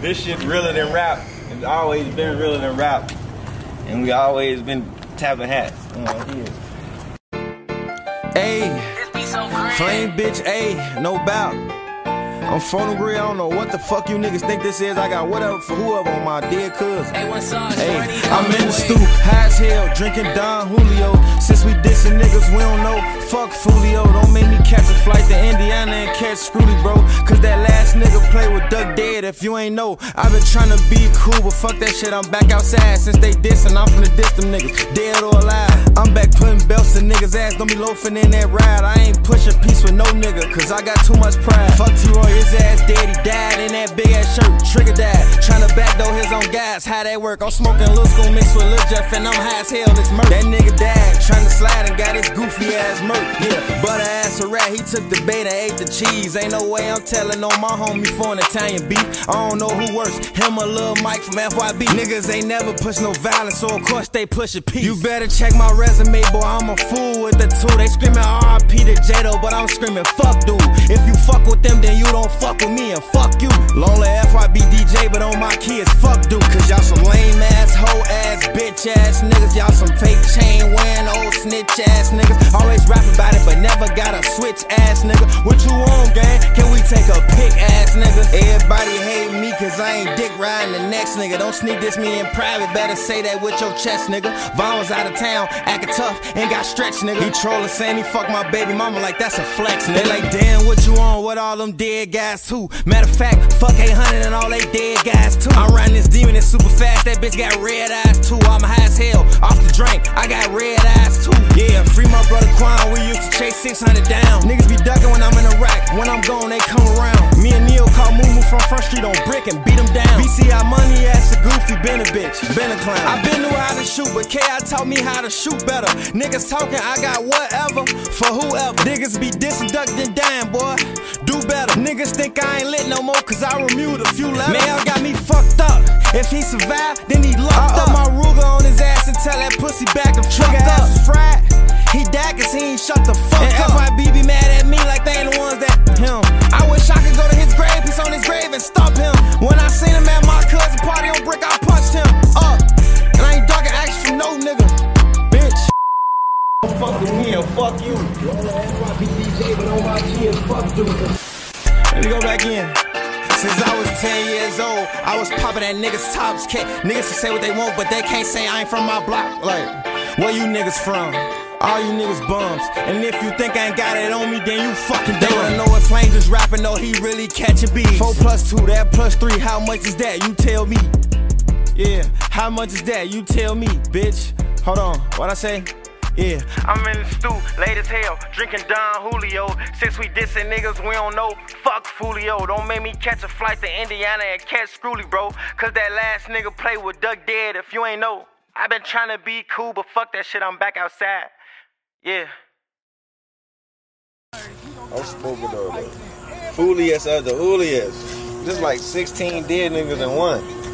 this shit realer than rap. It's always been realer than rap. And we always been tapping hats. You know, here. Ayy, flame bitch, ayy, no bout. I'm phone grill, I don't know what the fuck you niggas think this is. I got whatever for whoever on my dead cuz. Hey, I'm in the stoop, high as hell, drinking Don Julio. Since we dissing niggas, we don't know. Fuck Foolio, don't make me catch a flight to Indiana and catch Scrooty, bro. Cause that last nigga play with Duck Dead. If you ain't know, I've been trying to be cool, but fuck that shit, I'm back outside. Since they dissing, I'm finna diss them niggas, dead or alive. I'm back putting belts to niggas' ass, don't be loafing in that ride. I ain't pushing peace with no nigga, cause I got too much pride. Fuck T-Roy, his ass dead, he died in that big ass shirt. Trigger died, trying to backdoor his own guys. How that work? I'm smoking Lil School mixed with Lil Jeff, and I'm high as hell, this murder. That nigga died, trying to slide and got his goofy ass murk. Yeah, butter ass a rat, he took the bait and ate the cheese. Ain't no way I'm telling on my homie for an Italian beef. I don't know who worse, him or Lil Mike from FYB. Niggas ain't never push no violence, so of course they push a peace. You better check my resume, boy, I'm a fool with the two. They screaming RP to Jado, but I'm screaming fuck dude. If you fuck with them, then you don't fuck with me and fuck you. Lonely FYB DJ, but on my kids, fuck dude. Cause y'all some lame ass, hoe ass, bitch ass niggas. Snitch ass niggas. Always rap about it, but never got a switch ass nigga. What you on, gang? Can we take a pic ass nigga? Everybody hate me cause I ain't dick riding the next nigga. Don't sneak this me in private, better say that with your chest, nigga. Vaughn was out of town, acting tough, ain't got stretch, nigga. He trolling saying he fuck my baby mama like that's a flex, nigga. They like, damn, what you on with all them dead guys too? Matter of fact, fuck 800 and all they dead guys too. I'm riding this demon, it's super fast, that bitch got red eyes too. I'm high as hell, off the drink, I got red chase 600 down. Niggas be ducking when I'm in a rack. when I'm gone, they come around. Me and Neil caught Moo from Front Street on brick and beat him down. BCI money ass a goofy, been a bitch, been a clown. I been knew how to shoot, but KI taught me how to shoot better. Niggas talking, I got whatever for whoever. Niggas be dissing, duck, then dying, boy. Do better. Niggas think I ain't lit no more, cause I removed a few letters. Man, got me fucked up. If he survived, then he locked up. my Ruger on his ass and tell that pussy back trigger ass was fried. He died cause he ain't shut the and fuck you. Let me go back in. Since I was 10 years old, I was popping at niggas' tops. Can't, niggas can say what they want, but they can't say I ain't from my block. Like, where you niggas from? All you niggas bums. And if you think I ain't got it on me, then you fucking They wanna know if Flames is rapping, no, he really catching beats. Four plus two, that plus three, how much is that? You tell me. Yeah, how much is that? You tell me, bitch. Hold on, what I say? Yeah. I'm in the stoop, late as hell, drinking Don Julio. Since we dissing niggas, we don't know. Fuck Foolio. Don't make me catch a flight to Indiana and catch Scrooly, bro. Cause that last nigga play with Duck Dead, if you ain't know. i been trying to be cool, but fuck that shit, I'm back outside. Yeah. I'm smoking though. though. Fooliest of the ooliest. Just like 16 dead niggas in one.